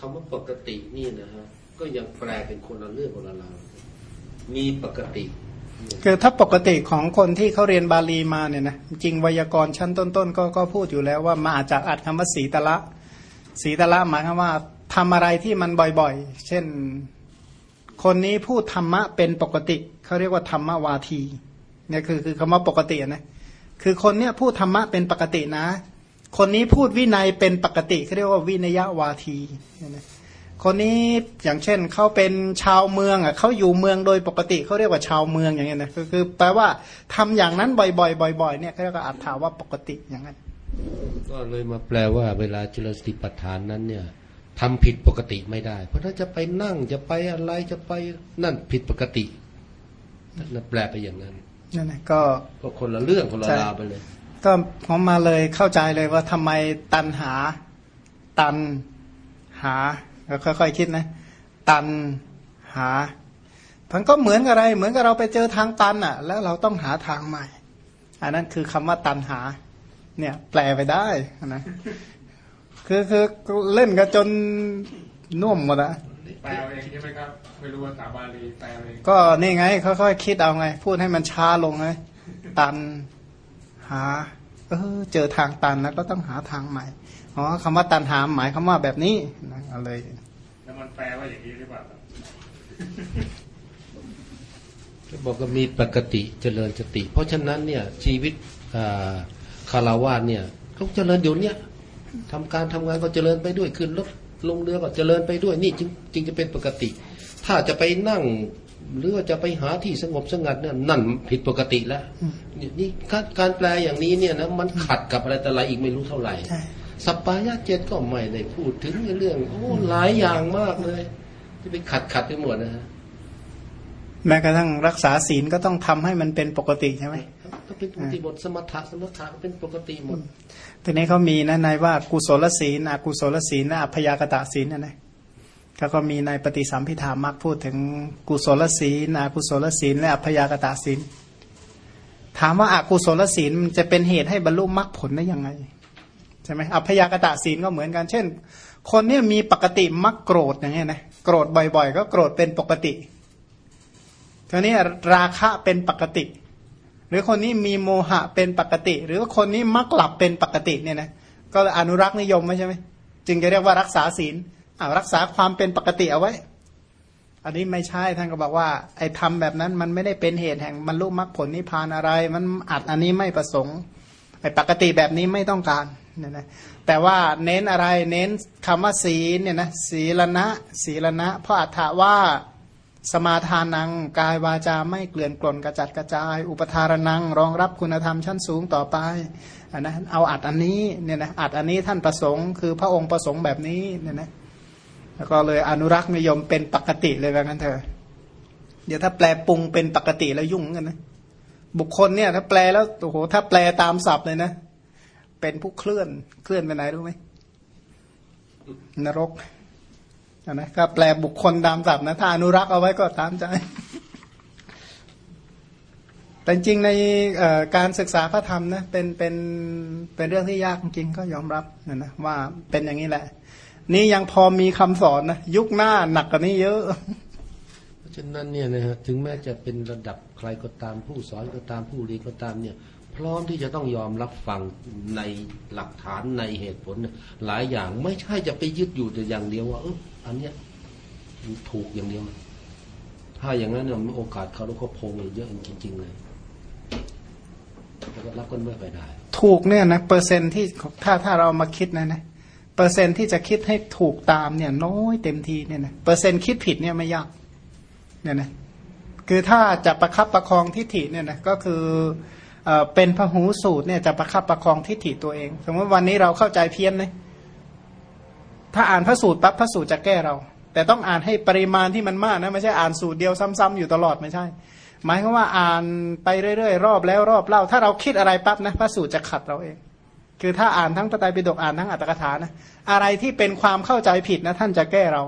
คำว่าปกตินี่นะฮะก็ยังแปลเป็นคนละเรื่องคนละราวมีปกติ คือถ้าปกติของคนที่เขาเรียนบาลีมาเนี่ยนะจริงไวยากรณ์ชั้นต้นๆก็ก็พูดอยู่แล้วว่ามาจากอัดคำว่าสีตละสีตละหมายความว่าทำอะไรที่มันบ่อยๆ เช่น คนนี้พูดธรรมะเป็นปกติเขาเรียกว่าธรรมวาทีเนี่ยคือคือคำว่าปกตินะคือคนเนี้ยพูดธรรมะเป็นปกตินะ คนนี้พูดวินัยเป็นปกติเขาเรียกว่าวินยวาทีเนี่ยนะคนนี้อย่างเช่นเขาเป็นชาวเมืองอะเขาอยู่เมืองโดยปกติเขาเรียกว่าชาวเมืองอย่างเงี้ยนะคือคือแปลว่าทำอย่างนั้นบ่อยๆบ่อยๆเนี่ยเขาเรียกว่าอัตถาว่าปกติอย่างนั้น ก็เลยมาแปลว่าเวลาเจริญสติปัฏฐานนั้นเนี่ยทำผิดปกติไม่ได้ เพราะถ้าจะไปนั่งจะไปอะไรจะไปนั่นผิดปกตินั่นแปลไปอย่างนั้นนั่นนะก็ก็คนละเรื่องคนละใช่ราวไปเลย ก็ผมมาเลยเข้าใจเลยว่าทำไมตันหา ตันหาแล้วค่อยๆคิดนะ ตันหามันก็เหมือนกับอะไร เหมือนกับเราไปเจอทางตันอะ แล้วเราต้องหาทางใหม่ อันนั้นคือคำว่าตันหา เนี่ย แปลไปได้นะคือคือเล่นกันจนน่วมหมดอะแปลเอาเองใช่ไหมครับไม่รู้ภาษาบาลีแปลเอาเองก็นี่ไงค่อยๆคิดเอาไง พูดให้มันช้าลงไงตัน หา เออเจอทางตันแล้วก็ต้องหาทางใหม่อ๋อคำว่าตันหาหมายคำว่าแบบนี้นะเอาเลยแล้วมันแปลว่าอย่างนี้หรือเปล่าครับบอกว่ามีปกติเจริญสติ เพราะฉะนั้นเนี่ยชีวิตอ่าคารวะเนี่ยต้องเจริญอยู่เนี่ยทำการทำงานก็เจริญไปด้วยขึ้นรถลงเรือก็เจริญไปด้วยนี่จึงจึงจะเป็นปกติ ถ้าจะไปนั่ง หรือว่าจะไปหาที่สงบสงัดเนี่ยนั่นผิดปกติแล้วนี่นี่การการแปลอย่างนี้เนี่ยนะมันขัดกับอะไรแต่อะไรอีกไม่รู้เท่าไหร่ใช่สัปปายะเจ็ดก็ไม่ได้พูดถึงในเรื่อง โอ้หลายอย่างมากเลย ที่ไปขัดขัดไปหมดนะฮะแม้กระทั่งรักษาศีลก็ต้องทำให้มันเป็นปกติใช่ไหมก็เป็นปกติหมดสมถะสมถะก็เป็นปกติหมดทีนี้เขามีนะในว่ากุศลศีลอกุศลศีลและอัพยากตะศีลนะนะ เขาก็มีในปฏิสัมพิธามักพูดถึงกุศลศีลอกุศลศีลและอัพยากตะศีลถามว่าอากุศลศีลจะเป็นเหตุให้บรรลุมรรคผลได้ยังไงใช่ไหมอัพยากตะศีลก็เหมือนกัน เช่น คนเนี้มีปกติมักโกรธอย่างเงี้ยนะโกรธบ่อย ๆ ก็โกรธเป็นปกติทีนี้ราคะเป็นปกติ หรือคนนี้มีโมหะเป็นปกติ หรือว่าคนนี้มักหลับเป็นปกติเนี่ยนะก็อนุรักษ์นิยมใช่ไหมจึงจะเรียกว่ารักษาศีล รักษาความเป็นปกติเอาไว้ อันนี้ไม่ใช่ท่านก็บอกว่า ไอ้ทำแบบนั้นมันไม่ได้เป็นเหตุแห่งบรรลุมรรคผลนิพพานอะไร มันอัดอันนี้ไม่ประสงค์ไอ้ปกติแบบนี้ไม่ต้องการเนี่ยนะแต่ว่าเน้นอะไรเน้นคำว่าศีลเนี่ยนะศีลนะศีลนะ เพราะอัฏฐาว่าสมาทานังกายวาจาไม่เกลื่อนกล่นกระจัดกระจาย อุปทารนัง รองรับคุณธรรมชั้นสูงต่อไปอันนะเอาอัดอันนี้เนี่ยนะอัดอันนี้ท่านประสงค์ คือพระองค์ประสงค์แบบนี้เนี่ยนะ แล้วก็เลยอนุรักษ์นิยมเป็นปกติเลยว่างั้นเถอะเดี๋ยวถ้าแปลปรุงเป็นปกติแล้วยุ่งกันนะบุคคลเนี่ย ถ้าแปลแล้วโอ้โหถ้าแปลตามศัพท์เลยนะ เป็นผู้เคลื่อนเคลื่อนไปไหนรู้ไหมนรกอะนะก็แปลบุคคลตามศัพท์นะถ้าอนุรักษ์เอาไว้ก็ตามใจ แต่จริงในการศึกษาพระธรรมนะเป็นเป็นเป็นเรื่องที่ยากจริงก็ยอมรับนะนะว่าเป็นอย่างนี้แหละ นี่ยังพอมีคำสอนนะยุคหน้าหนักกว่านี้เยอะ เพราะฉะนั้นเนี่ยนะฮะถึงแม้จะเป็นระดับใครก็ตามผู้สอนก็ตามผู้เรียนก็ตามเนี่ย พร้อมที่จะต้องยอมรับฟังในหลักฐานในเหตุผลเนี่ยหลายอย่างไม่ใช่จะไปยึดอยู่แต่อย่างเดียวว่าเอออันเนี้ยมันถูกอย่างเดียวถ้าอย่างนั้นเนี่ยโอกาสเขาแล้วก็โพงเยอะจริงๆเลยแล้วก็รับกันไม่ไปได้ ถูกเนี่ยนะเปอร์เซ็นต์ที่ถ้าถ้าเรามาคิดนะนะ เปอร์เซ็นที่จะคิดให้ถูกตามเนี่ยน้อยเต็มทีเนี่ยนะเปอร์เซ็นคิดผิดเนี่ยไม่ยากเนี่ยนะคือถ้าจะประคับประคองทิฏฐิเนี่ยนะก็คือเป็นพหูสูตรเนี่ยจะประคับประคองทิฏฐิตัวเอง สมมติวันนี้เราเข้าใจเพี้ยนเลยถ้าอ่านพระสูตรปั๊บพระสูตรจะแก้เรา แต่ต้องอ่านให้ปริมาณที่มันมากนะไม่ใช่อ่านสูตรเดียวซ้ำๆอยู่ตลอดไม่ใช่ หมายความว่าอ่านไปเรื่อยๆรอบแล้วรอบเล่า ถ้าเราคิดอะไรปั๊บนะพระสูตรจะขัดเราเอง คือถ้าอ่านทั้งพระไตรปิฎกอ่านทั้งอัตถกถานะอะไรที่เป็นความเข้าใจผิดนะท่านจะแก้เรา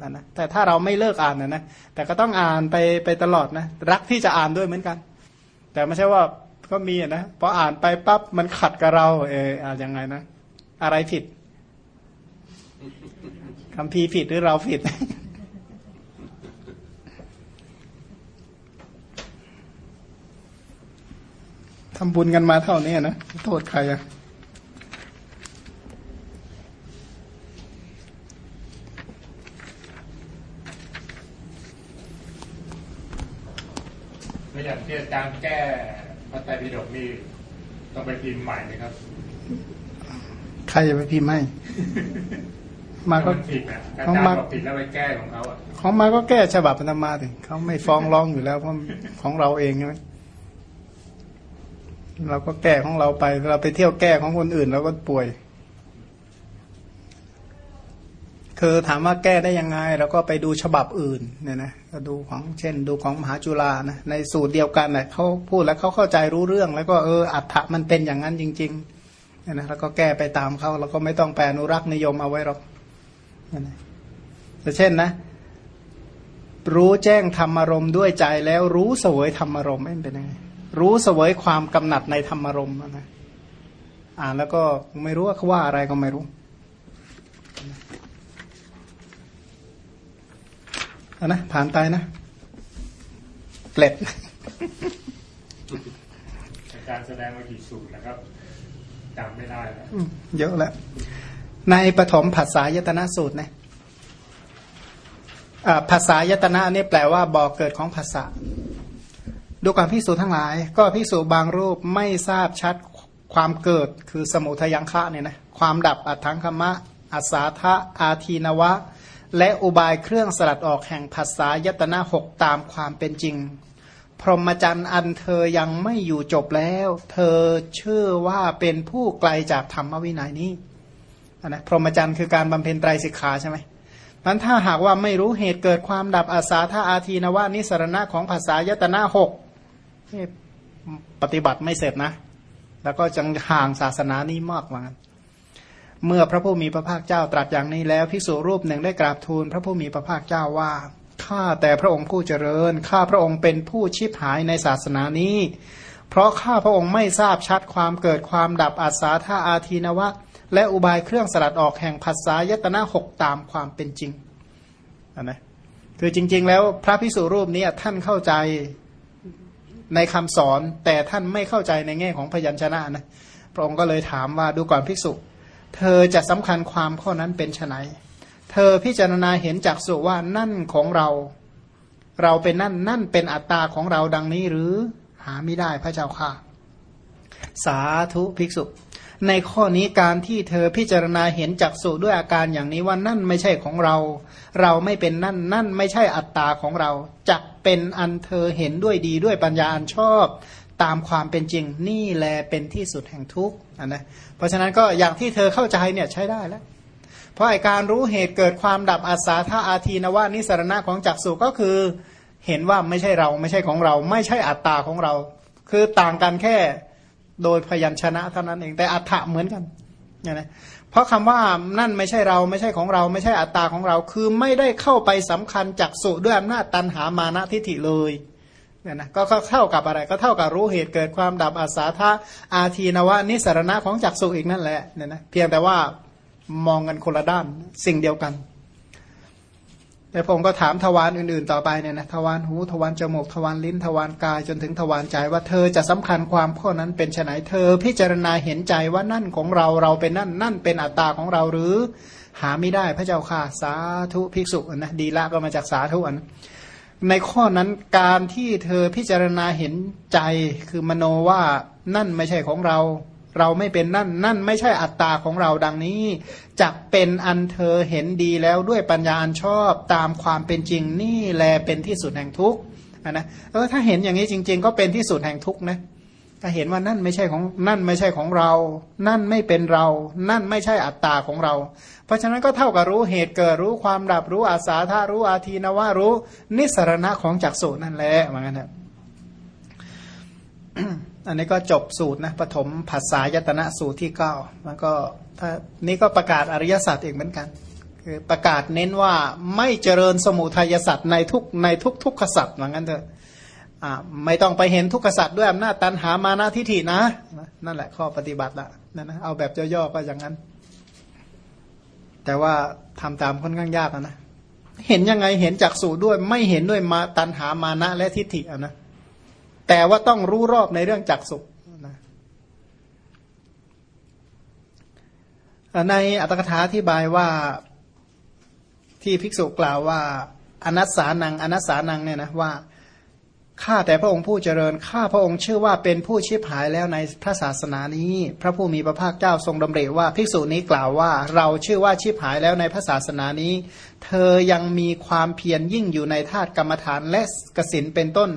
นะนะแต่ถ้าเราไม่เลิกอ่านนะนะแต่ก็ต้องอ่านไปไปตลอดนะรักที่จะอ่านด้วยเหมือนกัน แต่ไม่ใช่ว่าก็มีนะพออ่านไปปั๊บมันขัดกับเรา เอออ่านยังไงนะอะไรผิดคำพีผิดหรือเราผิดทำบุญกันมาเท่านี้นะ โทษใครอะ แล้วอย่างที่อาจารย์แก้พระ ไตรปิฎกนี่ต้องไปพิมพ์ใหม่เลยครับ ใครจะไปพิมพ์ให้ มาก็นผิดนะอาของจารย์มาบอกผิดแล้วไปแก้ของเขาอะของมาก็แก้ฉบับปฐมาถึงเขาไม่ฟ้องร้องอยู่แล้วเพราะของเราเองใช่ไหมเราก็แก้ของเราไป เราไปเที่ยวแก้ของคนอื่นเราก็ป่วย คือถามว่าแก้ได้ยังไงเราก็ไปดูฉบับอื่นเนี่ยนะก็ดูของเช่น ดูของมหาจุฬานะในสูตรเดียวกันเนะ่ยเขาพูดแล้วเขาเข้าใจรู้เรื่อง แล้วก็เอออัฏฐะมันเป็นอย่างนั้นจริงๆเนี่ยนะแล้วก็แก้ไปตามเขาเราก็ไม่ต้องแปลอนุรักษ์นิยมเอาไว้หรอกเนี่ยนะแต่เช่นนะ รู้แจ้งธรรมารมณ์ด้วยใจแล้วรู้เสวยธรรมารมณ์เป็นยังไงรู้เสวยความกำหนัดในธรรมารมณ์นะอ่านแล้วก็ไม่รู้ว่าเขาว่าอะไรก็ไม่รู้เอา นะผ่านไปนะเกล็ดอาจารย์แสดงมากี่สูตรนะครับจำไม่ได้แล้วอืมเยอะแล้วในปฐมภาษายตนะสูตรนะอ่าภาษายตนะนี่แปลว่าบ่อเกิดของภาษาดูความพิสูจน์ทั้งหลาย ก็พิสูจน์บางรูปไม่ทราบชัดความเกิดคือสมุทยังคะเนี่ยนะความดับอัถังคมะอาสาทะอาทีนวะ และอุบายเครื่องสลัดออกแห่งภาษายตนะหกตามความเป็นจริง พรหมจรรย์อันเธอยังไม่อยู่จบแล้ว เธอเชื่อว่าเป็นผู้ไกลจากธรรมวินัยนี้นะพรหมจรรย์คือการบำเพ็ญไตรสิกขาใช่ไหมมันถ้าหากว่าไม่รู้เหตุเกิดความดับอาสาธาอาทีนวานิสรณะของภาษายตนะหกปฏิบัติไม่เสร็จนะ แล้วก็จังห่างศาสนานี้มากเหมือนกัน เมื่อพระผู้มีพระภาคเจ้าตรัสอย่างนี้แล้วพิสุรูปหนึ่งได้กราบทูลพระผู้มีพระภาคเจ้าว่าข้าแต่พระองค์ผู้เจริญข้าพระองค์เป็นผู้ชิบหายในศาสนานี้ เพราะข้าพระองค์ไม่ทราบชัดความเกิดความดับอาสาธาอาทีนวะ และอุบายเครื่องสลัดออกแห่งภาษายตนะหกตามความเป็นจริงนะคือจริง ๆ แล้วพระพิสุรูปนี้ท่านเข้าใจในคำสอนแต่ท่านไม่เข้าใจในแง่ของพยัญชนะนะพระองค์ก็เลยถามว่าดูก่อนภิกษุ เธอจะสำคัญความข้อนั้นเป็นไนเธอพิจารณาเห็นจากสุว่านั่นของเรา เราเป็นนั่นนั่นเป็นอัตตาของเราดังนี้หรือหาไม่ได้พระเจ้าค่ะ สาธุภิกษุ ในข้อนี้การที่เธอพิจารณาเห็นจักสุด้วยอาการอย่างนี้ว่านั่นไม่ใช่ของเรา เราไม่เป็นนั่นนั่นไม่ใช่อัตตาของเราจักเป็นอันเธอเห็นด้วยดีด้วยปัญญาอันชอบ ตามความเป็นจริง นี่แลเป็นที่สุดแห่งทุกข์นะเพราะฉะนั้นก็อย่างที่เธอเข้าใจเนี่ยใช้ได้แล้ว เพราะไอการรู้เหตุเกิดความดับอาสาธาอาทีนวานิสรณะของจักสุก็คือ เห็นว่าไม่ใช่เราไม่ใช่ของเรา ไม่ใช่อัตตาของเรา คือต่างกันแค่โดยพยัญชนะเท่านั้นเองแต่อัฏฐะเหมือนกันเนี่ยนะเพราะคำว่านั่นไม่ใช่เราไม่ใช่ของเรา ไม่ใช่อัตตาของเรา คือไม่ได้เข้าไปสำคัญจักสุด้วยอำนาจตันหามานะทิฏฐิเลย เนี่ยนะก็เท่ากับอะไรก็เท่ากับรู้เหตุเกิดความดับอาสาทะอาทีนวะนิสรณะของจักสุอีกนั่นแหละเนี่ยนะเพียงแต่ว่ามองกันคนละด้านสิ่งเดียวกันแต่ผมก็ถามทวารอื่นๆต่อไปเนี่ยนะทวารหูทวารจมูกทวารลิ้นทวารกายจนถึงทวารใจว่าเธอจะสำคัญความข้อนั้นเป็นไฉนเธอ พิจารณาเห็นใจว่านั่นของเราเราเป็นนั่นนั่นเป็นอัตตาของเราหรือ หาไม่ได้พระเจ้าค่ะสาธุภิกษุนะดีละก็มาจากสาธุอัน ในข้อนั้นการที่เธอพิจารณาเห็นใจคือมโนว่านั่นไม่ใช่ของเรา เราไม่เป็นนั่น นั่นไม่ใช่อัตตาของเราดังนี้จะเป็นอันเธอเห็นดีแล้วด้วยปัญญาอันชอบตามความเป็นจริงนี่แลเป็นที่สุดแห่งทุกข์นะเออถ้าเห็นอย่างนี้จริง ๆ ก็เป็นที่สุดแห่งทุกข์นะ ถ้าเห็นว่านั่นไม่ใช่ของนั่นไม่ใช่ของเรา นั่นไม่เป็นเรา นั่นไม่ใช่อัตตาของเรา เพราะฉะนั้นก็เท่ากับรู้เหตุเกิดรู้ความดับรู้อาสาธารู้อาทีนวารู้ นิสรณะของจักสุนั่นแหละเหมือนกันนะอันนี้ก็จบสูตรนะปฐมภาษายตนะสูตรที่เก้ามันก็ถ้านี่ก็ประกาศอริยสัจอีกเหมือนกันคือประกาศเน้นว่าไม่เจริญสมุทัยสัจในทุกในทุกทุกขสัจเหมือนกันเถอะ ไม่ต้องไปเห็นทุกขสัจด้วยอำนาจตันหามานาทิฐินะ นั่นแหละข้อปฏิบัติละนั่นนะเอาแบบย่อๆก็อย่างนั้น แต่ว่าทำตามค่อนข้างยากนะเห็นยังไงเห็นจากสูด้วย ไม่เห็นด้วยมาตันหามานะและทิฏฐินะแต่ว่าต้องรู้รอบในเรื่องจักสุนะในอัตถกถาที่บายว่าที่ภิกษุกล่าวว่าอนัสสานังอนัสสานังเนี่ยนะว่า ข้าแต่พระองค์ผู้เจริญ ข้าพระองค์ชื่อว่าเป็นผู้ชิบหายแล้วในพระศาสนานี้ พระผู้มีพระภาคเจ้าทรงดำริว่าภิกษุนี้กล่าวว่า เราชื่อว่าชิบหายแล้วในพระศาสนานี้ เธอยังมีความเพียรยิ่งอยู่ในธาตุกรรมฐานและกสินเป็นต้น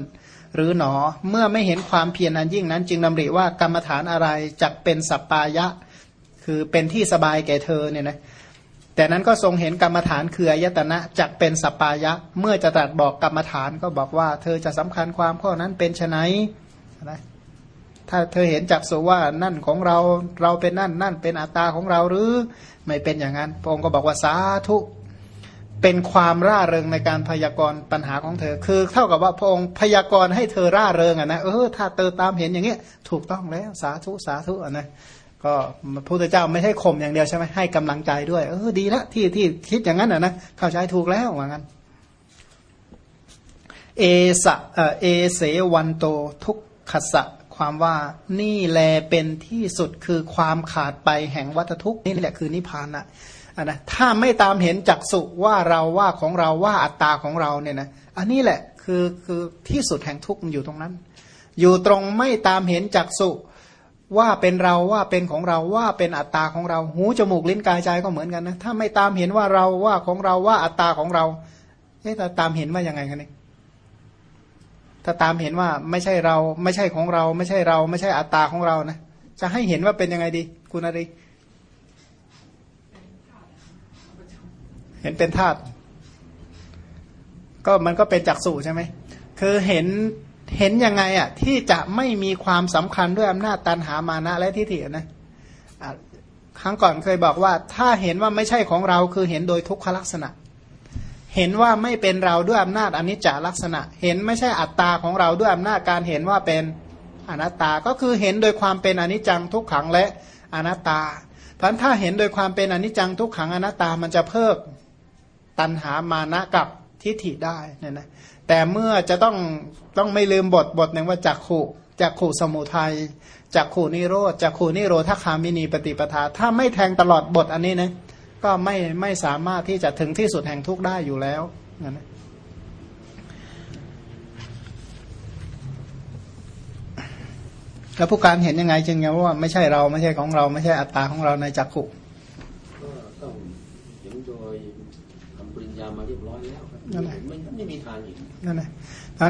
หรือหนอเมื่อไม่เห็นความเพียรอันยิ่งนั้น จึงดำริว่ากรรมฐานอะไรจักเป็นสัปปายะ คือเป็นที่สบายแก่เธอเนี่ยนะ แต่นั้นก็ทรงเห็นกรรมฐานคืออายตนะจักเป็นสปายะ เมื่อจะตรัสบอกกรรมฐานก็บอกว่า เธอจะสำคัญความข้อนั้นเป็นไนนะถ้าเธอเห็นจักสุว่านั่นของเราเราเป็นนั่นนั่นเป็นอัตตาของเราหรือไม่เป็นอย่างนั้นพระองค์ก็บอกว่าสาธุเป็นความร่าเริงในการพยากรณ์ปัญหาของเธอ คือ เท่ากับว่าพระองค์พยากรณ์ให้เธอร่าเริงอะนะเออถ้าเธอตามเห็นอย่างเงี้ยถูกต้องแล้วสาธุสาธุอะนะ ก็พระพุทธเจ้าไม่ใช่ข่มอย่างเดียวใช่ไหมให้กำลังใจด้วย เออดีละที่ที่คิดอย่างนั้นอะนะเข้าใจถูกแล้วว่างั้น เอสะเอเสวันโตทุกขสะความว่านี่แลเป็นที่สุดคือความขาดไปแห่งวัฏทุกนี่แหละคือนิพพานนะอะนะถ้าไม่ตามเห็นจักสุว่าเราว่าของเราว่าอัตตาของเราเนี่ยนะอันนี้แหละคือคือที่สุดแห่งทุกข์มันอยู่ตรงนั้น อยู่ตรงไม่ตามเห็นจักสุ ว่าเป็นเราว่าเป็นของเราว่าเป็นอัตตาของเรา หูจมูกลิ้นกายใจก็เหมือนกันนะถ้าไม่ตามเห็นว่าเราว่าของเราว่าอัตตาของเราเอ๊ะแต่ตามเห็นว่ายังไงกันเนี่ยถ้าตามเห็นว่าไม่ใช่เรา ไม่ใช่ของเรา ไม่ใช่เรา ไม่ใช่อัตตาของเรานะจะให้เห็นว่าเป็นยังไงดี คุณอะไรเห็นเป็นธาตุก็มันก็เป็นจักษุใช่ไหมคือเห็น เห็นยังไงอะที่จะไม่มีความสำคัญด้วยอำนาจตันหามานะและทิฏฐินะครั้งก่อนเคยบอกว่า ถ้าเห็นว่าไม่ใช่ของเราคือเห็นโดยทุกขลักษณะ เห็นว่าไม่เป็นเราด้วยอำนาจอนิจจลักษณะ เห็นไม่ใช่อัตตาของเราด้วยอำนาจการเห็นว่าเป็นอนัตตาก็คือเห็นโดยความเป็นอนิจจังทุกขังและอนัตตาพันถ้าเห็นโดยความเป็นอนิจจังทุกขังอนัตตามันจะเพิ่มตันหามานะกับทิฏฐิได้เนี่ยนะ แต่เมื่อจะต้องต้องไม่ลืมบทบทหนึ่งว่าจักขู่จักขู่สมุทัยจักขู่นิโรธจักขู่นิโรธคามินีปฏิปทา ถ้าไม่แทงตลอดบทอันนี้นะก็ไม่ไม่สามารถที่จะถึงที่สุดแห่งทุกข์ได้อยู่แล้วนะแล้วผู้การเห็นยังไงจึงไงว่าไม่ใช่เราไม่ใช่ของเรา ไม่ใช่อัตตาของเราในจักขุก็ต้องเห็นโดยทำปริญญามาเรียบร้อยแล้วไม่ไม่มีทางอีก นั่นแหละ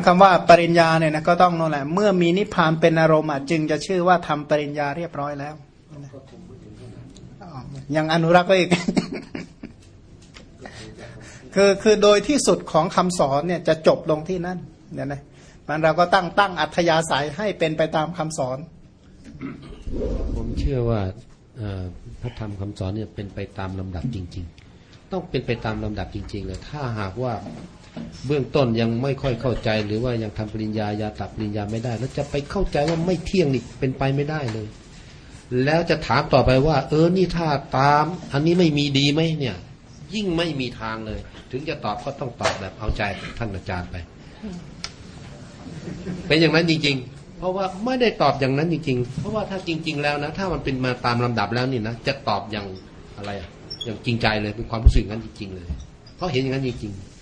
คำว่าปริญญาเนี่ยนะก็ต้องนั่นแหละ เมื่อมีนิพพานเป็นอารมณ์จึงจะชื่อว่าทำปริญญาเรียบร้อยแล้วยังอนุรักษ์ก็อีกคือคือโดยที่สุดของคำสอนเนี่ยจะจบลงที่นั่นเนี่ยนะมันเราก็ตั้งตั้งอัธยาศัยให้เป็นไปตามคำสอน ผมเชื่อว่าพระธรรมคำสอนเนี่ยเป็นไปตามลำดับจริง ๆ ต้องเป็นไปตามลำดับจริง ๆ เลย ถ้าหากว่า เบื้องต้นยังไม่ค่อยเข้าใจ หรือว่ายังทำปริญญายาตับปริญญาไม่ได้ แล้วจะไปเข้าใจว่าไม่เที่ยงนี่เป็นไปไม่ได้เลย แล้วจะถามต่อไปว่า เออนี่ถ้าตาม อันนี้ไม่มีดีไหมเนี่ย ยิ่งไม่มีทางเลย ถึงจะตอบก็ต้องตอบแบบเอาใจท่านอาจารย์ไป เป็นอย่างนั้นจริง ๆ เพราะว่าไม่ได้ตอบอย่างนั้นจริง ๆ เพราะว่าถ้าจริง ๆ แล้วนะ ถ้ามันเป็นมาตามลำดับแล้วนี่นะจะตอบอย่างอะไรอย่างจริงใจเลยเป็นความรู้สึกนั้นจริง ๆ เลยเพราะเห็นอย่างนั้นจริงๆ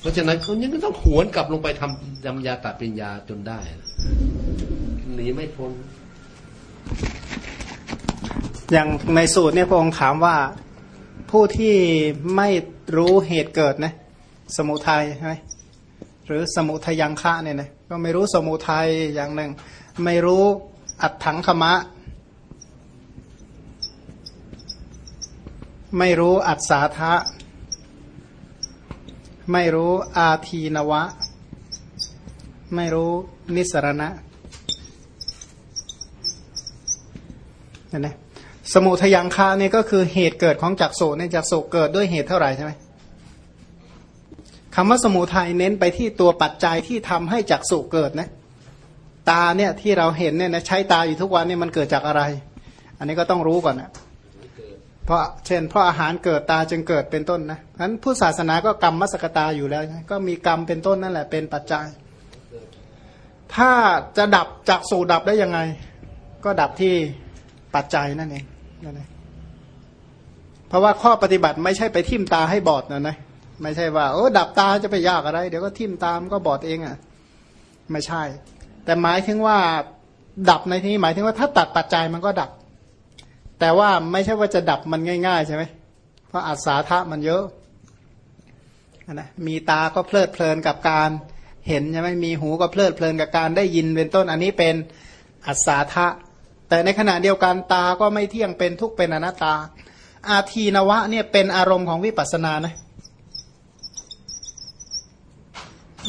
เพราะฉะนั้นคนนี้ก็ต้องหวนกลับลงไปทำยำยาตัดปัญญาจนได้หนีไม่พ้นอย่างในสูตรเนี่ยพระองค์ถามว่าผู้ที่ไม่รู้เหตุเกิดนะสมุทัยใช่ไหมหรือสมุทยังคะเนี่ยนะก็ไม่รู้สมุทัยอย่างหนึ่ง ไม่รู้อัดถังขมะ ไม่รู้อัศาทะ ไม่รู้อาทีนวะ ไม่รู้นิสรณะนั่นนะสมุทยังคาเนี่ยก็คือเหตุเกิดของจักโสเนี่ยจักโสเกิดด้วยเหตุเท่าไหร่ใช่ไหมคำว่าสมุทัยเน้นไปที่ตัวปัจจัยที่ทำให้จักสุเกิดนะ ตาเนี่ยที่เราเห็นเนี่ยนะใช้ตาอยู่ทุกวันเนี่ยมันเกิดจากอะไร อันนี้ก็ต้องรู้ก่อนนะ เพราะเช่นเพราะอาหารเกิดตาจึงเกิดเป็นต้นนะฉะนั้นผู้ศาสนาก็กรรมมัสกตาอยู่แล้วก็มีกรรมเป็นต้นนั่นแหละเป็นปัจจัย ถ้าจะดับจากสู่ดับได้ยังไง ก็ดับที่ปัจจัยนั่นเองนั่นเองเพราะว่าข้อปฏิบัติไม่ใช่ไปทิ่มตาให้บอดนะนะไม่ใช่ว่าโอ้ดับตาจะไปยากอะไร เดี๋ยวก็ทิ่มตามก็บอดเองอะ่ะไม่ใช่ แต่หมายถึงว่าดับในที่นี้หมายถึงว่าถ้าตัดปัจจัยมันก็ดับ แต่ว่าไม่ใช่ว่าจะดับมันง่าย ๆ ใช่ไหมเพราะอาสาทะมันเยอะนะมีตาก็เพลิดเพลินกับการเห็นใช่ไหมมีหูก็เพลิดเพลินกับการได้ยินเป็นต้นอันนี้เป็นอัศาทะ แต่ในขณะเดียวกันตาก็ไม่เที่ยงเป็นทุกเป็นอนัตตา อาทีนวะเนี่ยเป็นอารมณ์ของวิปัสสนานะ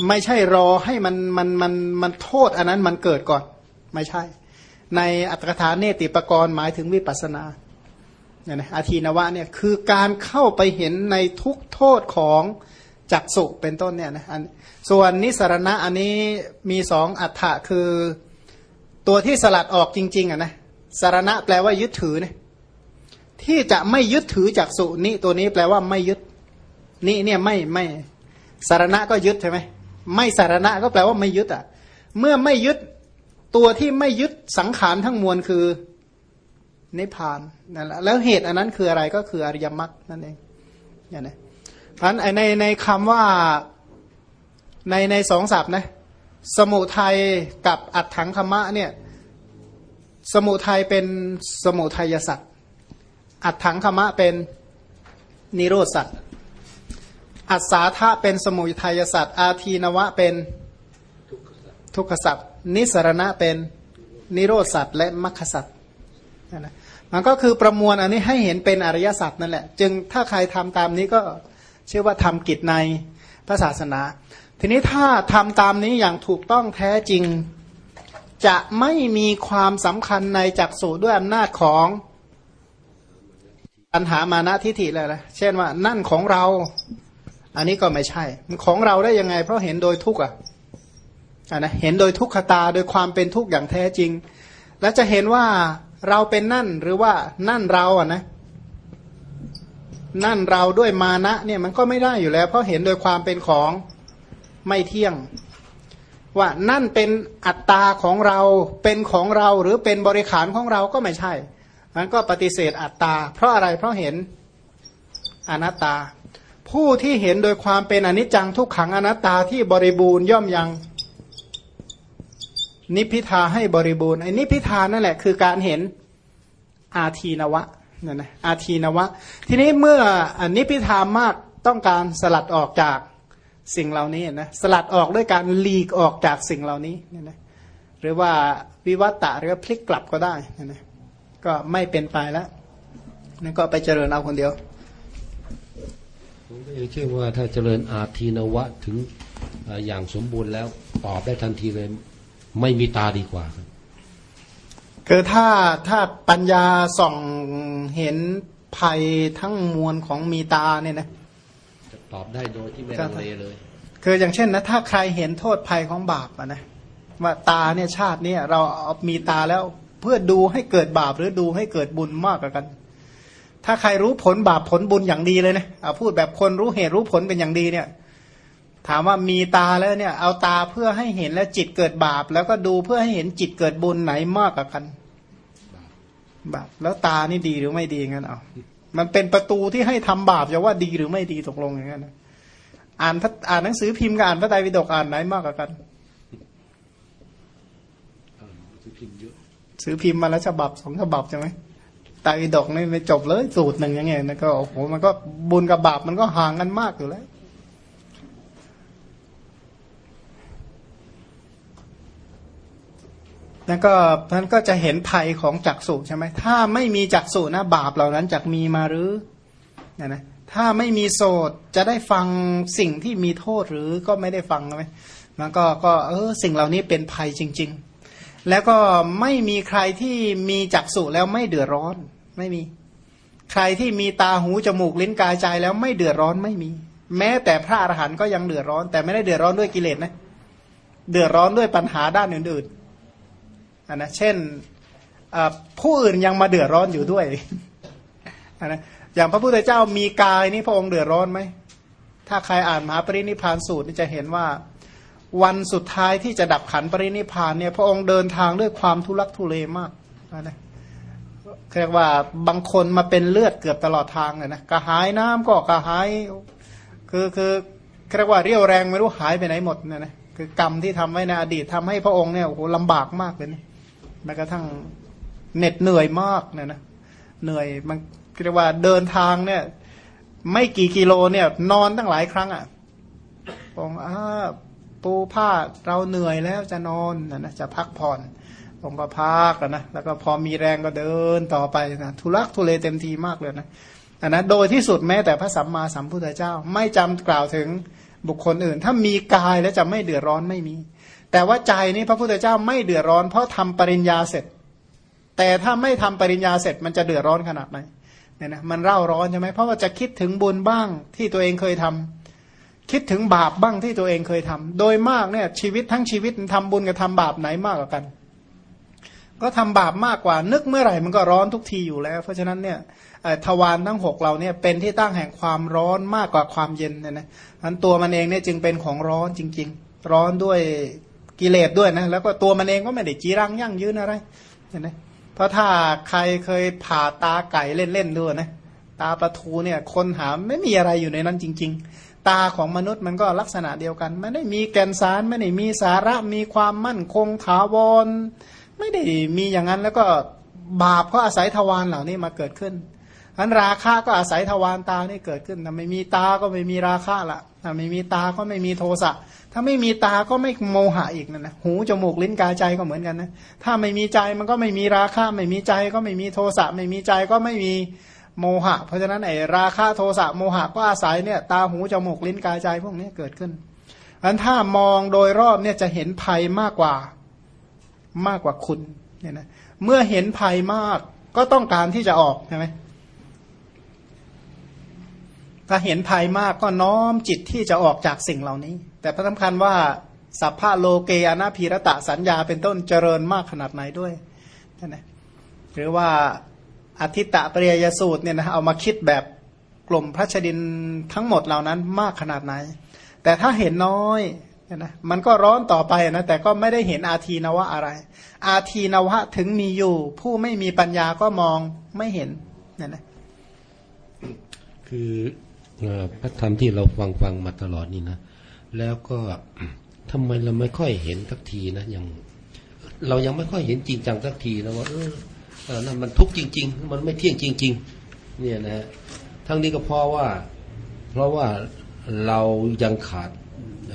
ไม่ใช่รอให้มันมันมันมันโทษอันนั้นมันเกิดก่อน ไม่ใช่ ในอัตถกถาเนติปกรณ์หมายถึงวิปัสนาเนี่ยนะอาทีนวะเนี่ยคือการเข้าไปเห็นในทุกโทษของจักสุเป็นต้นเนี่ยนะอันส่วนนิสรณะอันนี้มีสองอัฏฐะคือตัวที่สลัดออกจริง ๆอะนะสารณะแปลว่ายึดถือเนี่ยที่จะไม่ยึดถือจักสุนี่ตัวนี้แปลว่าไม่ยึดนี่เนี่ยไม่ไม่สารณะก็ยึดใช่ไหมไม่สารณะก็แปลว่าไม่ยึดอะ เมื่อไม่ยึด ตัวที่ไม่ยึดสังขารทั้งมวลคือนิพพานนั่นแหละแล้วเหตุอันนั้นคืออะไรก็คืออริยมรรคนั่นเองอย่างนี้เพราะในในคำว่าในในสองศัพท์นะสมุทัยกับอัตถังคมะเนี่ยสมุทัยเป็นสมุทัยสัตว์อัตถังคมะเป็นนิโรธสัตว์อัศาธาเป็นสมุทัยสัตว์อาทีนวะเป็น ทุกขสัตว์นิสรณะเป็นนิโรธสัตว์และมรรคสัตว์นะมันก็คือประมวลอันนี้ให้เห็นเป็นอริยสัจนั่นแหละ จึงถ้าใครทำตามนี้ก็เชื่อว่าทำกิจในพระศาสนา ทีนี้ถ้าทำตามนี้อย่างถูกต้องแท้จริง จะไม่มีความสำคัญในจักสูด้วยอำนาจของปัญหามานะทิฏฐิเลยนะเช่นว่านั่นของเรา อันนี้ก็ไม่ใช่ ของเราได้ยังไง เพราะเห็นโดยทุกข์อะ นะเห็นโดยทุกขตาโดยความเป็นทุกข์อย่างแท้จริง และจะเห็นว่าเราเป็นนั่นหรือว่านั่นเราอะนะ นั่นเราด้วยมานะเนี่ยมันก็ไม่ได้อยู่แล้ว เพราะเห็นโดยความเป็นของไม่เที่ยง ว่านั่นเป็นอัตตาของเราเป็นของเราหรือเป็นบริขารของเราก็ไม่ใช่มันก็ปฏิเสธอัตตา เพราะอะไรเพราะเห็นอนัตตา ผู้ที่เห็นโดยความเป็นอนิจจังทุกขังอนัตตาที่บริบูรณ์ย่อมยัง นิพพิทาให้บริบูรณ์ไอ้นิพพิทานั่นแหละคือการเห็นอาทีนวะนั่นนะอาทีนวะ ทีนี้เมื่ออนิพพิทามากต้องการสลัดออกจากสิ่งเหล่านี้นะสลัดออกด้วยการหลีกออกจากสิ่งเหล่านี้นี่นะหรือว่าวิวัตตะหรือพลิกกลับก็ได้นี่นะก็ไม่เป็นไปแล้วนั่นก็ไปเจริญเอาคนเดียวผมก็ยังเชื่อว่าถ้าเจริญอาทีนวะถึงอย่างสมบูรณ์แล้วตอบได้ทันทีเลย ไม่มีตาดีกว่าครับคือถ้าถ้าปัญญาส่องเห็นภัยทั้งมวลของมีตาเนี่ยนะจะตอบได้โดยที่ไม่ลังเลเลยคืออย่างเช่นนะถ้าใครเห็นโทษภัยของบาปนะว่าตาเนี่ยชาติเนี่ยเราเอามีตาแล้วเพื่อดูให้เกิดบาปหรือดูให้เกิดบุญมากกว่ากัน ถ้าใครรู้ผลบาปผลบุญอย่างดีเลยนะเอาพูดแบบคนรู้เหตุรู้ผลเป็นอย่างดีเนี่ย ถามว่ามีตาแล้วเนี่ย เอาตาเพื่อให้เห็นแล้วจิตเกิดบาป แล้วก็ดูเพื่อให้เห็นจิตเกิดบุญไหนมากกว่ากัน บาปแล้วตานี่ดีหรือไม่ดีงั้นเอามันเป็นประตูที่ให้ทำบาปจะว่าดีหรือไม่ดีตกลงอย่างนั้นอ่านอ่านหนังสือพิมพ์กับอ่านพระไตรปิฎกอ่านไหนมากกว่ากันซื้อพิมพ์มาแล้วฉบับสองฉบับใช่ไหมตาอิดกนี่ไม่จบเลยสูตรหนึ่งอย่างเงี้ยนะก็โอ้โหมันก็บุญกับบาปมันก็ห่างกันมากอยู่แล้ว นั่นก็ท่านก็จะเห็นภัยของจักสุใช่ไหมถ้าไม่มีจักสุนะบาปเหล่านั้นจักมีมาหรือนนะถ้าไม่มีโสดจะได้ฟังสิ่งที่มีโทษหรือก็ไม่ได้ฟังไหมมันก็ก็เออสิ่งเหล่านี้เป็นภัยจริง ๆ แล้วก็ไม่มีใครที่มีจักสุแล้วไม่เดือดร้อนไม่มี ใครที่มีตาหูจมูกลิ้นกายใจแล้วไม่เดือดร้อนไม่มี แม้แต่พระอรหันต์ก็ยังเดือดร้อน แต่ไม่ได้เดือดร้อนด้วยกิเลสนะเดือดร้อนด้วยปัญหาด้านอื่นๆ อันนะเช่นผู้อื่นยังมาเดือดร้อนอยู่ด้วยนนะอย่างพระพุทธเจ้ามีกายนี่พระองค์เดือดร้อนไหมถ้าใครอ่านมหาปรินิพานสูตรนี่จะเห็นว่า วันสุดท้ายที่จะดับขันปรินิพานเนี่ยพระองค์เดินทางด้วยความทุลักทุเลมากนะเรียกว่าบางคนมาเป็นเลือดเกือบตลอดทางเลยนะกระหายน้ำก็กระหายคือคือเรียกว่าเรี่ยวแรงไม่รู้หายไปไหนหมดเนี่ยนะคือกรรมที่ทำไว้ในอดีตทำให้พระองค์เนี่ยโอ้โหลำบากมากเลยนะ แม้กระทั่งเหน็ดเหนื่อยมากเนี่ยนะเหนื่อยมันเรียกว่าเดินทางเนี่ย ไม่กี่กิโลเนี่ย นอนตั้งหลายครั้งอะ่ะองอาปูผ้าเราเหนื่อยแล้วจะนอนนะนะจะพักผ่อนองก็พักนะแล้วก็พอมีแรงก็เดินต่อไปนะทุลักทุเลเต็มทีมากเลยนะอันนะโดยที่สุดแม้แต่พระสัมมาสัมพุทธเจ้า ไม่จำกล่าวถึงบุคคลอื่น ถ้ามีกายแล้วจะไม่เดือดร้อนไม่มี แต่ว่าใจนี่พระพุทธเจ้าไม่เดือดร้อน เพราะทำปริญญาเสร็จ แต่ถ้าไม่ทำปริญญาเสร็จมันจะเดือดร้อนขนาดไหนเนี่ยนะมันเร่าร้อนใช่ไหมเพราะว่าจะคิดถึงบุญบ้างที่ตัวเองเคยทำคิดถึงบาปบ้างที่ตัวเองเคยทำโดยมากเนี่ยชีวิตทั้งชีวิตทำบุญกับทำบาปไหนมากกว่ากัน ก็ทำบาปมากกว่า นึกเมื่อไหร่มันก็ร้อนทุกทีอยู่แล้ว เพราะฉะนั้นเนี่ยทวารทั้งหกเราเนี่ยเป็นที่ตั้งแห่งความร้อนมากกว่าความเย็นนะนะอันตัวมันเองเนี่ยจึงเป็นของร้อนจริง ๆ ร้อนด้วย กิเลสด้วยนะแล้วก็ตัวมันเองก็ไม่ได้จีรังยั่งยืนอะไรเห็นไหมเพราะถ้าใครเคยผ่าตาไก่เล่นๆด้วยนะตาปลาทูเนี่ยคนหาไม่มีอะไรอยู่ในนั้นจริง ๆ ตาของมนุษย์มันก็ลักษณะเดียวกัน ไม่ได้มีแกนสารไม่ได้มีสาระมีความมั่นคงถาวร ไม่ได้มีอย่างนั้นแล้วก็บาปก็อาศัยทวารเหล่านี้มาเกิดขึ้นอันราคะก็อาศัยทวารตานี่เกิดขึ้นถ้าไม่มีตาก็ไม่มีราคะละถ้าไม่มีตาก็ไม่มีโทสะ ถ้าไม่มีตาก็ไม่โมหะอีกนะนะหูจมูกลิ้นกายใจก็เหมือนกันนะถ้าไม่มีใจมันก็ไม่มีราคะไม่มีใจก็ไม่มีโทสะไม่มีใจก็ไม่มีโมหะ เพราะฉะนั้นไอ้ราคะโทสะโมหะก็อาศัยเนี่ย ตาหูจมูกลิ้นกายใจพวกนี้เกิดขึ้นอันถ้ามองโดยรอบเนี่ยจะเห็นภัยมากกว่ามากกว่าคุณเนี่ยนะเมื่อเห็นภัยมากก็ต้องการที่จะออกใช่ไหมถ้าเห็นภัยมากก็น้อมจิตที่จะออกจากสิ่งเหล่านี้แต่พระสำคัญว่าสัพพะโลเกอนาพีรตะสัญญาเป็นต้นเจริญมากขนาดไหนด้วยนั่นนะหรือว่าอธิตะปริยสูตรเนี่ยนะเอามาคิดแบบกลุ่มพระชดินทั้งหมดเหล่านั้นมากขนาดไหน แต่ถ้าเห็นน้อยนะมันก็ร้อนต่อไปนะแต่ก็ไม่ได้เห็นอาทีนวะอะไร อาทีนวะถึงมีอยู่ ผู้ไม่มีปัญญาก็มองไม่เห็นเนี่ยนะคือพระธรรมที่เราฟังฟังมาตลอดนี่นะ แล้วก็ทำไมเราไม่ค่อยเห็นสักทีนะยังเรายังไม่ค่อยเห็นจริงจังสักทีนะว่าเออนั่นมันทุกข์จริง ๆ มันไม่เที่ยงจริง ๆ เนี่ยนะฮะทั้งนี้ก็เพราะว่า เพราะว่าเรายังขาดเ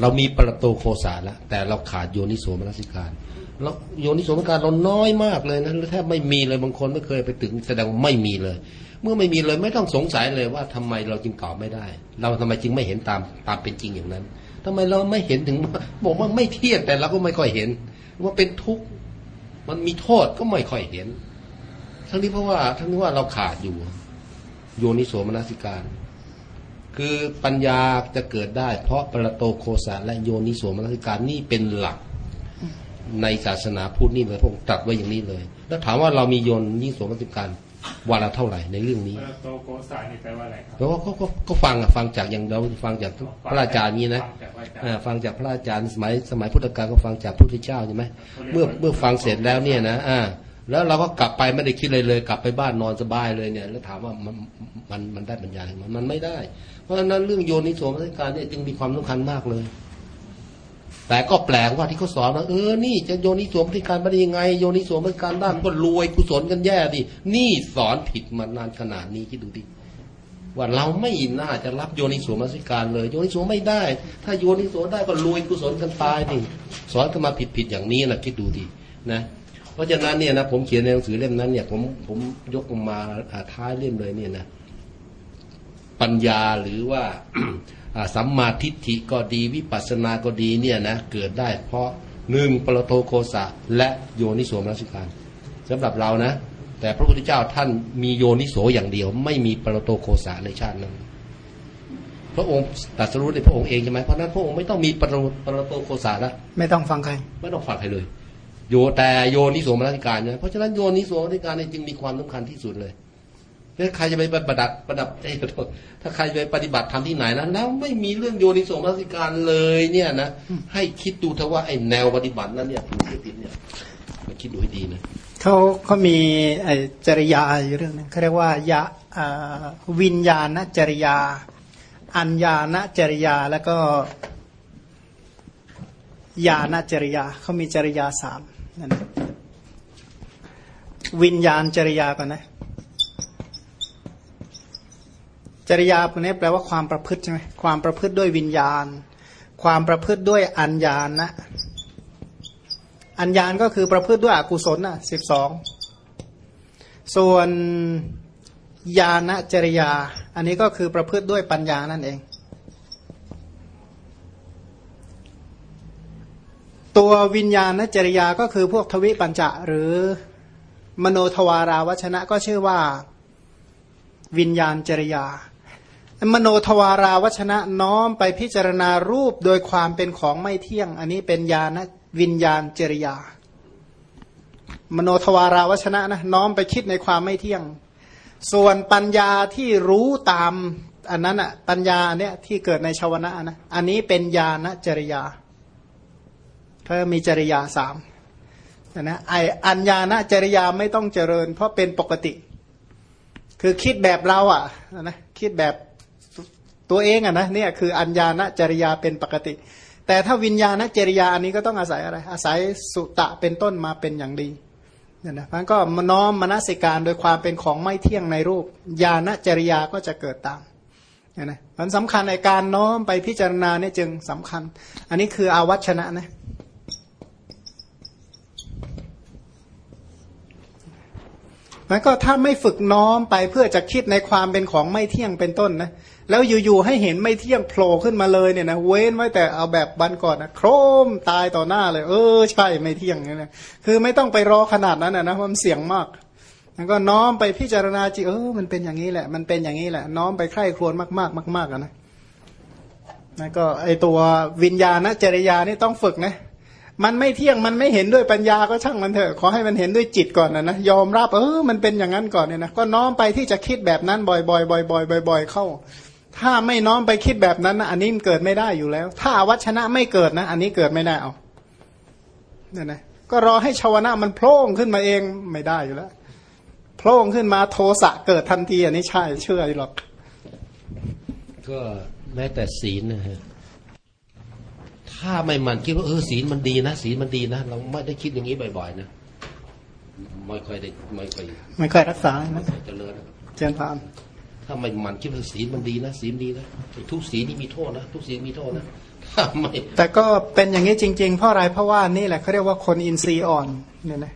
เรามีปรโตโคสาแล้วแต่เราขาดโยนิโสมนสิการเราโยนิโสมนสิการเราน้อยมากเลยนะแทบไม่มีเลยบางคนไม่เคยไปถึงแสดงไม่มีเลย เมื่อไม่มีเลยไม่ต้องสงสัยเลยว่าทำไมเราจึงตอบไม่ได้ เราทำไมจึงไม่เห็นตามตามเป็นจริงอย่างนั้นทำไมเราไม่เห็นถึงบอกว่าไม่เที่ยงแต่เราก็ไม่ค่อยเห็น ว่าเป็นทุกข์มันมีโทษก็ไม่ค่อยเห็น ทั้งนี้เพราะว่า ทั้งนี้ว่าเราขาดอยู่ โยนิโสมนสิการ คือปัญญาจะเกิดได้ เพราะปรโตโคสะและโยนิโสมนสิการนี่เป็นหลักในศาสนาพุทธนี่เลยพระองค์ตรัสไว้อย่างนี้เลย แล้วถามว่าเรามีโยนิโสมนสิการ วันละเท่าไหร่ในเรื่องนี้โตโกสานี่แปลว่าอะไรครับแปลว่าก็ก็ฟังอะฟังจากอย่างเราฟังจากพระอาจารย์นี้นะฟังจากพระอาจารย์สมัยสมัยพุทธกาลก็ฟังจากพระพุทธเจ้าใช่ไหมเมื่อเมื่อฟังเสร็จแล้วเนี่ยนะอ่าแล้วเราก็กลับไปไม่ได้คิดเลยเลย กลับไปบ้านนอนสบายเลยเนี่ย แล้วถามว่ามันมันมันได้ปัญญาไหมมันไม่ได้ เพราะฉะนั้นเรื่องโยนิโสมนสิการเนี่ยจึงมีความสำคัญมากเลย แต่ก็แปลกว่าที่เขาสอนว่าเออนี่จะโยนิสวมพิการมาได้ยังไง โยนิสวมพิการด้านก็รวยกุศลกันแย่ดินี่สอนผิดมานานขนาดนี้คิดดูดิว่าเราไม่น่าจะรับโยนิสวมสิการเลย โยนิสวมไม่ได้ ถ้าโยนิสวมได้ก็รวยกุศลกันตายดิสอนกันมาผิดผิดอย่างนี้นะคิดดูดินะ เพราะฉะนั้นเนี่ยนะผมเขียนในหนังสือเล่มนั้นเนี่ยผมผมยกมาท้ายเล่มเลยเนี่ยนะ ปัญญาหรือว่าสัมมาทิฏฐิก็ดีวิปัสสนาก็ดีเนี่ยนะเกิดได้เพราะหนึ่งปรโตโคสะและโยนิโสมนสิการสำหรับเรานะ แต่พระพุทธเจ้าท่านมีโยนิโสอย่างเดียว ไม่มีปรโตโคสะในชาตินั้น พระองค์ตัดสรู้ในพระองค์เองใช่ไหมเพราะนั้นพระองค์ไม่ต้องมีปรปรโตโคสะแล้วไม่ต้องฟังใคร ไม่ต้องฟังใครเลย โยแต่โยนิโสมนสิการเนี่ยเพราะฉะนั้นโยนิโสมนสิการเนี่ยจึงมีความสำคัญที่สุดเลย เพราใครจะไปประดับประดับเอ้ยขอโทษถ้าใครจะไปปฏิบัติธรรมที่ไหนนะแล้วไม่มีเรื่องโยนิโสมนสิการเลยเนี่ยนะให้คิดดูเถอะว่าไอ้แนวปฏิบัตินั้นเนี่ยถูกหรือผิดเนี่ยมาคิดดูให้ดีนะเขาเขามีไอ้จริยาอยู่เรื่องหนึงเขาเรียกว่ายะอ่าวิญญาณจริยา อัญญาณจริยาแล้วก็ญาณจริยาเขามีจริยาสามนั่นวิญญาณจริยาก่อนนะ จริยาตัวนี้แปลว่าความประพฤติใช่ไหมความประพฤติด้วยวิญญาณ ความประพฤติด้วยอัญญาณนะอัญญาณก็คือประพฤติด้วยอกุศลน่ะสิบสองส่วนญาณจริยา อันนี้ก็คือประพฤติด้วยปัญญานั่นเอง ตัววิญญาณจริยาก็คือพวกทวิปัญจะ หรือมโนทวาราวชนะก็ชื่อว่า วิญญาณจริยา มโนทวาราวชนะน้อมไปพิจารณารูปโดยความเป็นของไม่เที่ยง อันนี้เป็นญาณวิญญาณจริยา มโนทวาราวชนะนะน้อมไปคิดในความไม่เที่ยง ส่วนปัญญาที่รู้ตามอันนั้นอะปัญญาเนี้ยที่เกิดในชาวนะนะอันนี้เป็นญาณจริยาเพราะมีจริยาสามนะไออัญญาณจริยาไม่ต้องเจริญ เพราะเป็นปกติ คือคิดแบบเราอะนะคิดแบบ ตัวเองอะนะเนี่ยคืออัญญาณจริยาเป็นปกติ แต่ถ้าวิญญาณจริยาอันนี้ก็ต้องอาศัยอะไร อาศัยสุตะเป็นต้นมาเป็นอย่างดีเนี่ยนะมันก็มน้อมมนสิการโดยความเป็นของไม่เที่ยงในรูปญาณจริยาก็จะเกิดตามเนี่ยนะมันสำคัญในการน้อมไปพิจารณาเนี่ยจึงสำคัญ อันนี้คืออาวัชนะนะมันก็ถ้าไม่ฝึกน้อมไปเพื่อจะคิดในความเป็นของไม่เที่ยงเป็นต้นนะ แล้วอยู่ๆให้เห็นไม่เที่ยงโผล่ขึ้นมาเลยเนี่ยนะเว้นไว้แต่เอาแบบบันก่อนนะโครมตายต่อหน้าเลย เออใช่ไม่เที่ยงเนี่ยนะคือไม่ต้องไปรอขนาดนั้นนะนะมันเสี่ยงมากแล้วก็น้อมไปพิจารณาจิเออมันเป็นอย่างนี้แหละ มันเป็นอย่างนี้แหละ น้อมไปใคร่ครวญมากๆมากๆนะแล้วก็ไอตัววิญญาณจริยานี่ต้องฝึกนะมันไม่เที่ยงมันไม่เห็นด้วยปัญญาก็ช่างมันเถอะขอให้มันเห็นด้วยจิตก่อนนะนะยอมรับเออมันเป็นอย่างนั้นก่อนเนี่ยนะก็น้อมไปที่จะคิดแบบนั้นบ่อยๆบ่อยๆบ่อยๆเข้า ถ้าไม่น้อมไปคิดแบบนั้นนะอันนี้มันเกิดไม่ได้อยู่แล้ว ถ้าวัชนะไม่เกิดนะ อันนี้เกิดไม่ได้เอาเนี่ยนะก็รอให้ชาวนะมันโผล่ขึ้นมาเองไม่ได้อยู่แล้วโผล่ขึ้นมาโทสะเกิดทันทีอันนี้ใช่เชื่อหรอก ก็แม้แต่ศีลนะฮะถ้าไม่มันคิดว่าเออศีลมันดีนะศีลมันดีนะเราไม่ได้คิดอย่างนี้บ่อยๆนะไม่ค่อยได้ไม่ค่อยไม่ค่อยรักษานะเจริญนะครับเจริญพาน ถ้าไม่มันคิดว่าศีลมันดีนะศีลดีนะทุกศีลนี่มีโทษนะทุกศีลมีโทษนะแต่ก็เป็นอย่างนี้จริง ๆ เพราะอะไรเพราะว่านี่แหละเขาเรียกว่าคนอินทรีย์อ่อนเนี่ยนะ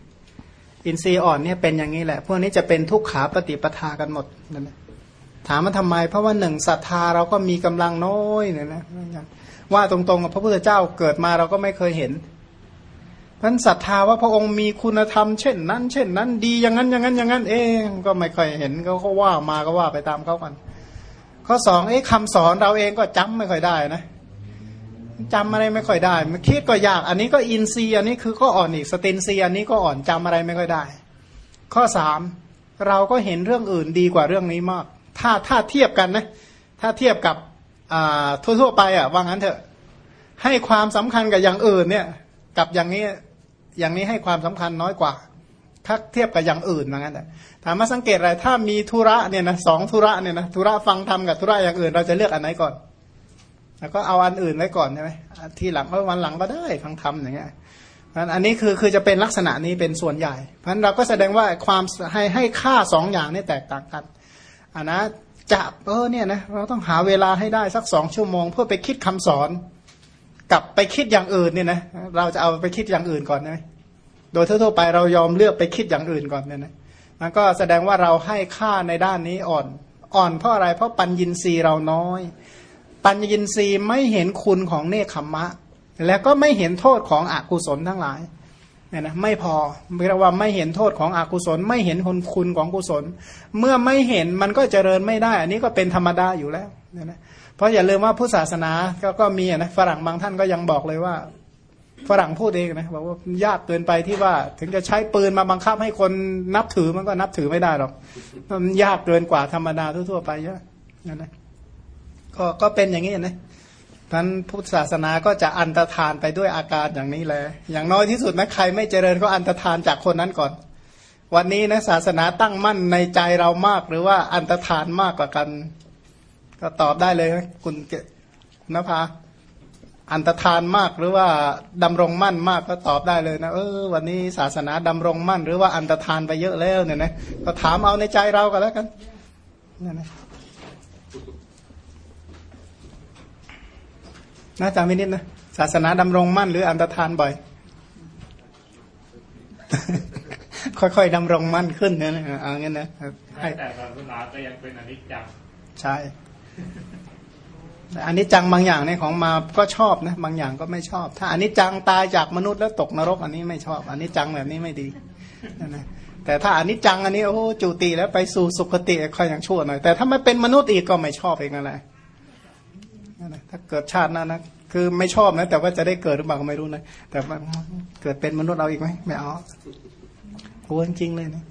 อินทรีย์อ่อนเนี่ยเป็นอย่างนี้แหละ พวกนี้จะเป็นทุกขาปฏิปทากันหมดนั่นนะถามว่าทำไม เพราะว่าหนึ่งศรัทธาเราก็มีกำลังน้อยเนี่ยนะว่าตรงๆกับพระพุทธเจ้าเกิดมาเราก็ไม่เคยเห็น พันศรัทธาว่าพระองค์มีคุณธรรมเช่นนั้น เช่นนั้นดีอย่างนั้นอย่างนั้นอย่างนั้น เองก็ไม่ค่อยเห็นเขาก็ว่ามาก็ว่าไปตามเขากัน ข้อสองเอ้คำสอนเราเองก็จำไม่ค่อยได้นะจำอะไรไม่ค่อยได้มันคิดก็ยาก อันนี้ก็อินซีย์อันนี้คือก็อ่อนอีกสตินซีย์อันนี้ก็อ่อนจำอะไรไม่ค่อยได้ ข้อสามเราก็เห็นเรื่องอื่นดีกว่าเรื่องนี้มาก ถ้าถ้าเทียบกันนะ ถ้าเทียบกับทั่วๆไปอะว่างั้นเถอะ ให้ความสำคัญกับอย่างอื่นเนี่ย กับอย่างนี้ อย่างนี้ให้ความสำคัญน้อยกว่า ถ้าเทียบกับอย่างอื่นว่างั้นแต่ถามมาสังเกตอะไรถ้ามีธุระเนี่ยนะสองธุระเนี่ยนะธุระฟังธรรมกับธุระอย่างอื่น เราจะเลือกอันไหนก่อน แล้วก็เอาอันอื่นไว้ก่อนใช่ไหมทีหลังเพราะวันหลังก็ได้ฟังธรรมอย่างเงี้ยนั้นอันนี้คือคือจะเป็นลักษณะนี้เป็นส่วนใหญ่ เพราะฉะนั้นเราก็แสดงว่าความให้ให้ค่าสองอย่างนี่แตกต่างกันอันนะจะเออเนี่ยนะเราต้องหาเวลาให้ได้สักสองชั่วโมง เพื่อไปคิดคำสอน กับไปคิดอย่างอื่นเนี่ยนะเราจะเอาไปคิดอย่างอื่นก่อนไหมโดยทั่วๆไปเรายอมเลือกไปคิดอย่างอื่นก่อนเนี่ยนะมันก็แสดงว่าเราให้ค่าในด้านนี้อ่อน อ่อนเพราะอะไร เพราะปัญญินทรีย์เราน้อย ปัญญินทรีย์ไม่เห็นคุณของเนคขมมะ แล้วก็ไม่เห็นโทษของอกุศลทั้งหลายเนี่ยนะไม่พอเรียกว่าไม่เห็นโทษของอกุศล ไม่เห็นคุณคุณของกุศล เมื่อไม่เห็นมันก็เจริญไม่ได้ อันนี้ก็เป็นธรรมดาอยู่แล้วเนี่ยนะ เพราะอย่าลืมว่าผู้ศาสนาก็ก็มีนะฝรั่งบางท่านก็ยังบอกเลยว่า ฝรั่งพูดเองนะบอกว่ายากเกินไปที่ว่า ถึงจะใช้ปืนมาบังคับให้คนนับถือมันก็นับถือไม่ได้หรอกมันยากเกินกว่าธรรมดาทั่วๆไปเยอะนั่นนะก็ก็เป็นอย่างนี้นะท่านพุทธศาสนาก็จะอันตรธานไปด้วยอาการอย่างนี้แหละอย่างน้อยที่สุดนะใครไม่เจริญก็อันตรธานจากคนนั้นก่อน วันนี้นะศาสนาตั้งมั่นในใจเรามากหรือว่าอันตรธานมากกว่ากัน ก็ตอบได้เลยนะคุณเกนภาอันตรธานมากหรือว่าดำรงมั่นมากก็ตอบได้เลยนะเออวันนี้ศาสนาดำรงมั่น หรือว่าอันตรธานไปเยอะแล้วเนี่ยนะก็ถามเอาในใจเราก็แล้วกันนั่นนะน่าจำไม่นิดนะศาสนาดำรงมั่น หรืออันตรธานบ่อย ค่อยๆดำรงมั่นขึ้นเนี่ยนะเอางั้นนะให้แต่ศาสนาก็ยังเป็นอนิจจังใช่แต่ อันนี้จังบางอย่างเนี่ยของมาก็ชอบนะ บางอย่างก็ไม่ชอบ ถ้าอันนี้จังตายจากมนุษย์แล้วตกนรก อันนี้ไม่ชอบ อันนี้จังแบบนี้ไม่ดีนะแต่ถ้าอันนี้จังอันนี้โอ้โหจุติแล้วไปสู่สุคติค่อยยังชั่วหน่อย แต่ถ้าไม่เป็นมนุษย์อีกก็ไม่ชอบเองอะไรถ้าเกิดชาตินั้นนะคือไม่ชอบนะ แต่ว่าจะได้เกิดหรือเปล่าก็ไม่รู้นะแต่ว่าเกิดเป็นมนุษย์เอาอีกไหมไม่เอาโอ้จริงเลยนะ